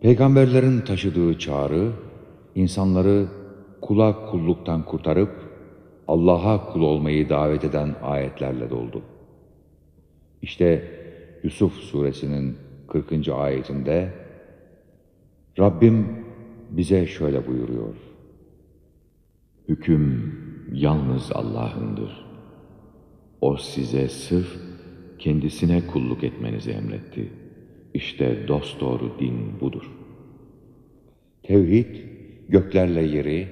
Peygamberlerin taşıdığı çağrı, insanları kula kulluktan kurtarıp Allah'a kul olmayı davet eden ayetlerle doldu. İşte Yusuf suresinin 40. ayetinde Rabbim bize şöyle buyuruyor. Hüküm yalnız Allah'ındır. O size sırf kendisine kulluk etmenizi emretti. İşte dosdoğru din budur. Tevhid, göklerle yeri,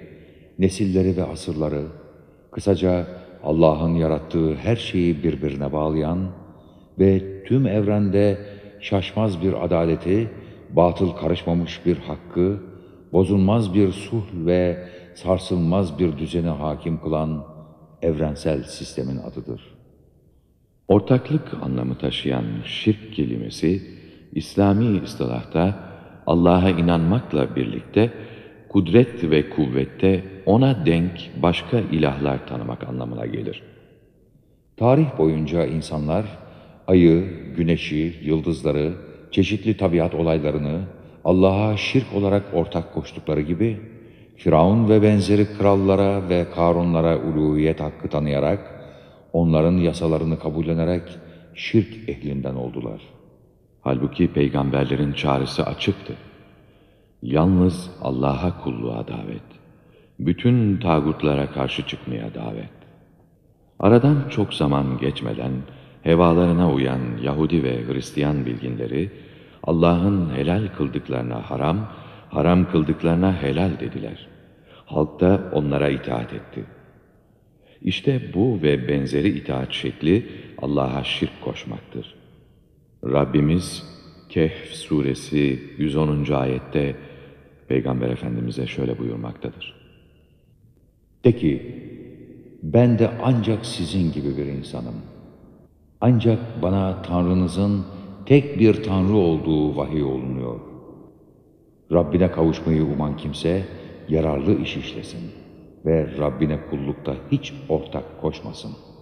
nesilleri ve asırları, kısaca Allah'ın yarattığı her şeyi birbirine bağlayan ve tüm evrende şaşmaz bir adaleti, batıl karışmamış bir hakkı, bozulmaz bir sulh ve sarsılmaz bir düzeni hakim kılan evrensel sistemin adıdır. Ortaklık anlamı taşıyan şirk kelimesi, İslami ıstılahta Allah'a inanmakla birlikte kudret ve kuvvette ona denk başka ilahlar tanımak anlamına gelir. Tarih boyunca insanlar ayı, güneşi, yıldızları, çeşitli tabiat olaylarını Allah'a şirk olarak ortak koştukları gibi Firavun ve benzeri krallara ve Karunlara uluhiyet hakkı tanıyarak onların yasalarını kabullenerek şirk ehlinden oldular. Halbuki peygamberlerin çağrısı açıktı. Yalnız Allah'a kulluğa davet. Bütün tağutlara karşı çıkmaya davet. Aradan çok zaman geçmeden hevalarına uyan Yahudi ve Hristiyan bilginleri Allah'ın helal kıldıklarına haram, haram kıldıklarına helal dediler. Halk da onlara itaat etti. İşte bu ve benzeri itaat şekli Allah'a şirk koşmaktır. Rabbimiz Kehf suresi 110. ayette Peygamber Efendimiz'e şöyle buyurmaktadır. De ki, ben de ancak sizin gibi bir insanım. Ancak bana Tanrınızın tek bir Tanrı olduğu vahiy olunuyor. Rabbine kavuşmayı uman kimse yararlı iş işlesin ve Rabbine kullukta hiç ortak koşmasın.''